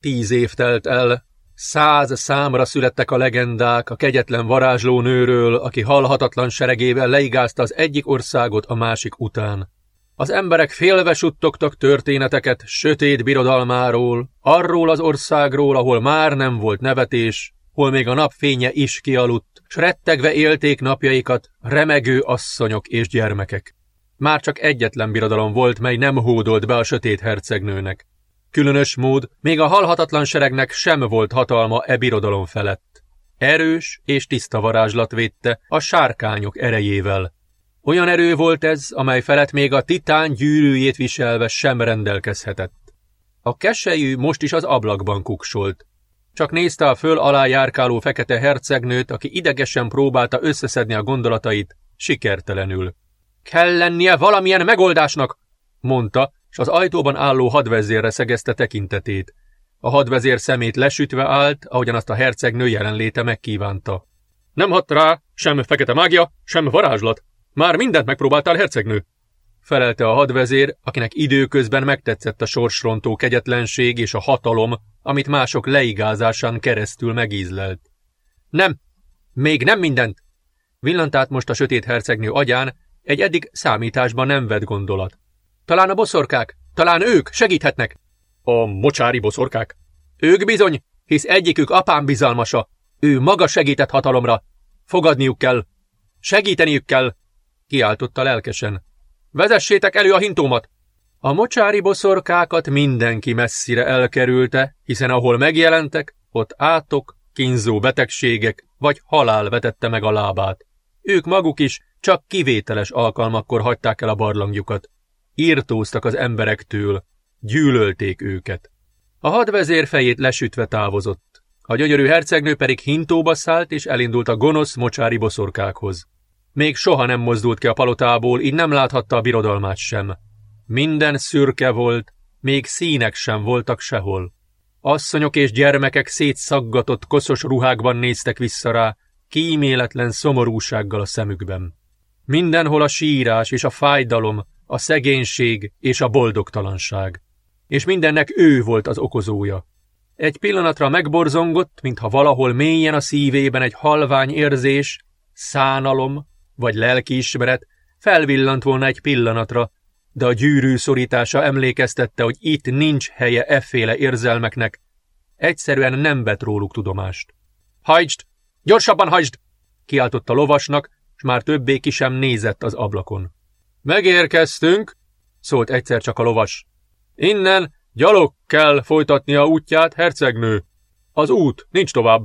Tíz év telt el, Száz számra születtek a legendák a kegyetlen varázslónőről, aki halhatatlan seregével leigázta az egyik országot a másik után. Az emberek félve suttogtak történeteket sötét birodalmáról, arról az országról, ahol már nem volt nevetés, hol még a napfénye is kialudt, s rettegve élték napjaikat remegő asszonyok és gyermekek. Már csak egyetlen birodalom volt, mely nem hódolt be a sötét hercegnőnek. Különös mód, még a halhatatlan seregnek sem volt hatalma e birodalom felett. Erős és tiszta varázslat védte a sárkányok erejével. Olyan erő volt ez, amely felett még a titán gyűrűjét viselve sem rendelkezhetett. A keselyű most is az ablakban kuksolt. Csak nézte a föl alá járkáló fekete hercegnőt, aki idegesen próbálta összeszedni a gondolatait, sikertelenül. Kell lennie valamilyen megoldásnak, mondta, és az ajtóban álló hadvezérre szegezte tekintetét. A hadvezér szemét lesütve állt, ahogyan azt a hercegnő jelenléte megkívánta. Nem hat rá sem fekete mágia, sem varázslat. Már mindent megpróbáltál, hercegnő? Felelte a hadvezér, akinek időközben megtetszett a sorsrontó kegyetlenség és a hatalom, amit mások leigázásán keresztül megízlelt. Nem, még nem mindent. Villant át most a sötét hercegnő agyán egy eddig számításban nem vett gondolat. Talán a boszorkák? Talán ők segíthetnek? A mocsári boszorkák? Ők bizony, hisz egyikük apám bizalmasa. Ő maga segített hatalomra. Fogadniuk kell. Segíteniük kell, kiáltotta lelkesen. Vezessétek elő a hintómat! A mocsári boszorkákat mindenki messzire elkerülte, hiszen ahol megjelentek, ott átok, kínzó betegségek vagy halál vetette meg a lábát. Ők maguk is csak kivételes alkalmakkor hagyták el a barlangjukat. Írtóztak az emberektől, gyűlölték őket. A hadvezér fejét lesütve távozott. A gyönyörű hercegnő pedig hintóba szállt és elindult a gonosz mocsári boszorkákhoz. Még soha nem mozdult ki a palotából, így nem láthatta a birodalmát sem. Minden szürke volt, még színek sem voltak sehol. Asszonyok és gyermekek szétszaggatott, koszos ruhákban néztek vissza rá, kíméletlen szomorúsággal a szemükben. Mindenhol a sírás és a fájdalom, a szegénység és a boldogtalanság. És mindennek ő volt az okozója. Egy pillanatra megborzongott, mintha valahol mélyen a szívében egy halvány érzés, szánalom vagy lelkiismeret felvillant volna egy pillanatra, de a gyűrű szorítása emlékeztette, hogy itt nincs helye efféle érzelmeknek. Egyszerűen nem vett róluk tudomást. Hajtsd! Gyorsabban hajtsd! kiáltotta lovasnak, s már többé ki sem nézett az ablakon. Megérkeztünk, szólt egyszer csak a lovas. Innen gyalog kell folytatnia útját, hercegnő. Az út, nincs tovább.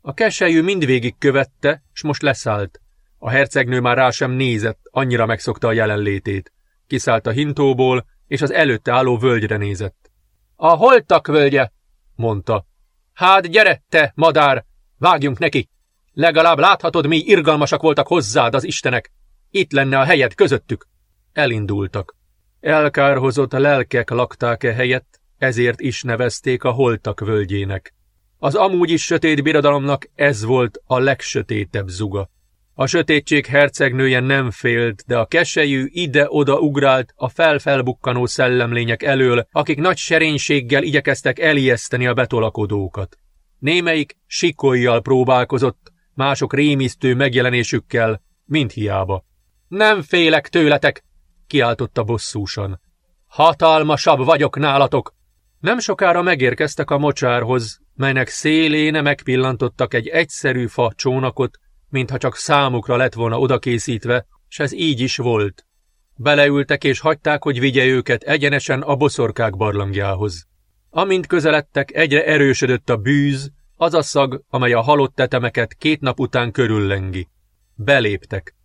A keselyű mindvégig követte, s most leszállt. A hercegnő már rá sem nézett, annyira megszokta a jelenlétét. Kiszállt a hintóból, és az előtte álló völgyre nézett. A holtak völgye, mondta. Hát gyere, te, madár, vágjunk neki! Legalább láthatod, mi irgalmasak voltak hozzád az istenek. Itt lenne a helyed közöttük. Elindultak. Elkárhozott lelkek lakták-e helyett, ezért is nevezték a holtak völgyének. Az amúgy is sötét birodalomnak ez volt a legsötétebb zuga. A sötétség hercegnője nem félt, de a keselyű ide-oda ugrált a felfelbukkanó szellemlények elől, akik nagy serénységgel igyekeztek elijeszteni a betolakodókat. Némelyik sikolyjal próbálkozott, mások rémisztő megjelenésükkel, mind hiába. Nem félek tőletek, kiáltotta bosszúsan. Hatalmasabb vagyok nálatok! Nem sokára megérkeztek a mocsárhoz, melynek szélén megpillantottak egy egyszerű fa csónakot, mintha csak számukra lett volna odakészítve, s ez így is volt. Beleültek és hagyták, hogy vigye őket egyenesen a boszorkák barlangjához. Amint közeledtek, egyre erősödött a bűz, az a szag, amely a halott tetemeket két nap után körüllengi. Beléptek.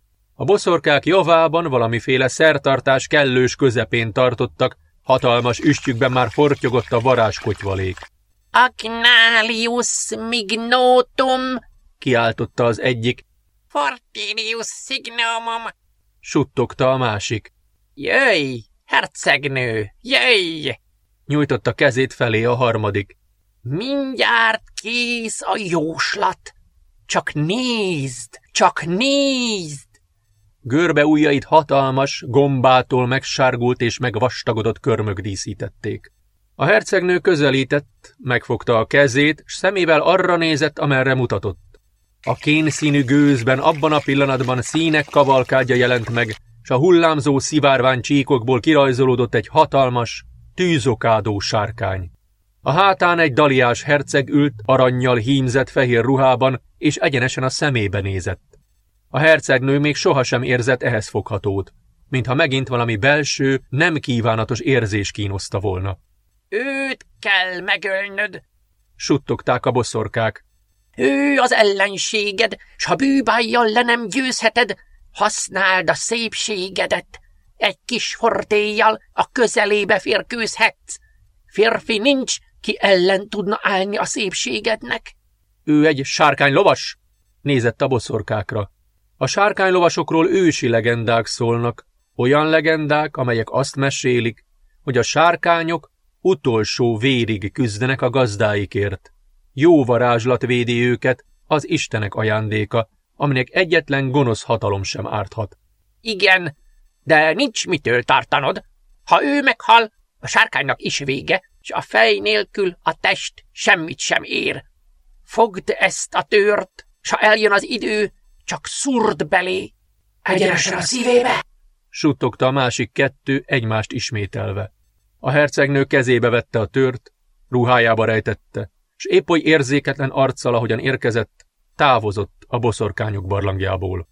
A boszorkák javában valamiféle szertartás kellős közepén tartottak, hatalmas üstjükben már fortyogott a varázskotyvalék. Agnalius mignotum, kiáltotta az egyik. Fortinius signumum, suttogta a másik. Jöjj, hercegnő, jöjj! Nyújtotta kezét felé a harmadik. Mindjárt kész a jóslat. Csak nézd, csak nézd! Görbe ujjait hatalmas, gombától megsárgult és megvastagodott körmök díszítették. A hercegnő közelített, megfogta a kezét, s szemével arra nézett, amerre mutatott. A kénszínű gőzben abban a pillanatban színek kavalkádja jelent meg, s a hullámzó szivárvány csíkokból kirajzolódott egy hatalmas, tűzokádó sárkány. A hátán egy daliás herceg ült, aranyjal hímzett fehér ruhában, és egyenesen a szemébe nézett. A hercegnő még sohasem érzett ehhez foghatót, mintha megint valami belső, nem kívánatos érzés kínoszta volna. Őt kell megölnöd, suttogták a boszorkák. Ő az ellenséged, s ha bűbájjal le nem győzheted, használd a szépségedet. Egy kis fortéjjal a közelébe férkőzhetsz. Férfi nincs, ki ellen tudna állni a szépségednek. Ő egy sárkány lovas? Nézett a boszorkákra. A sárkánylovasokról ősi legendák szólnak, olyan legendák, amelyek azt mesélik, hogy a sárkányok utolsó vérig küzdenek a gazdáikért. Jó varázslat védi őket, az Istenek ajándéka, aminek egyetlen gonosz hatalom sem árthat. Igen, de nincs mitől tartanod. Ha ő meghal, a sárkánynak is vége, és a fej nélkül a test semmit sem ér. Fogd ezt a tört, s ha eljön az idő, csak szurd belé. Egyenesen a szívébe! Suttogta a másik kettő egymást ismételve. A hercegnő kezébe vette a tört, ruhájába rejtette, s épp oly érzéketlen arccal, ahogyan érkezett, távozott a boszorkányok barlangjából.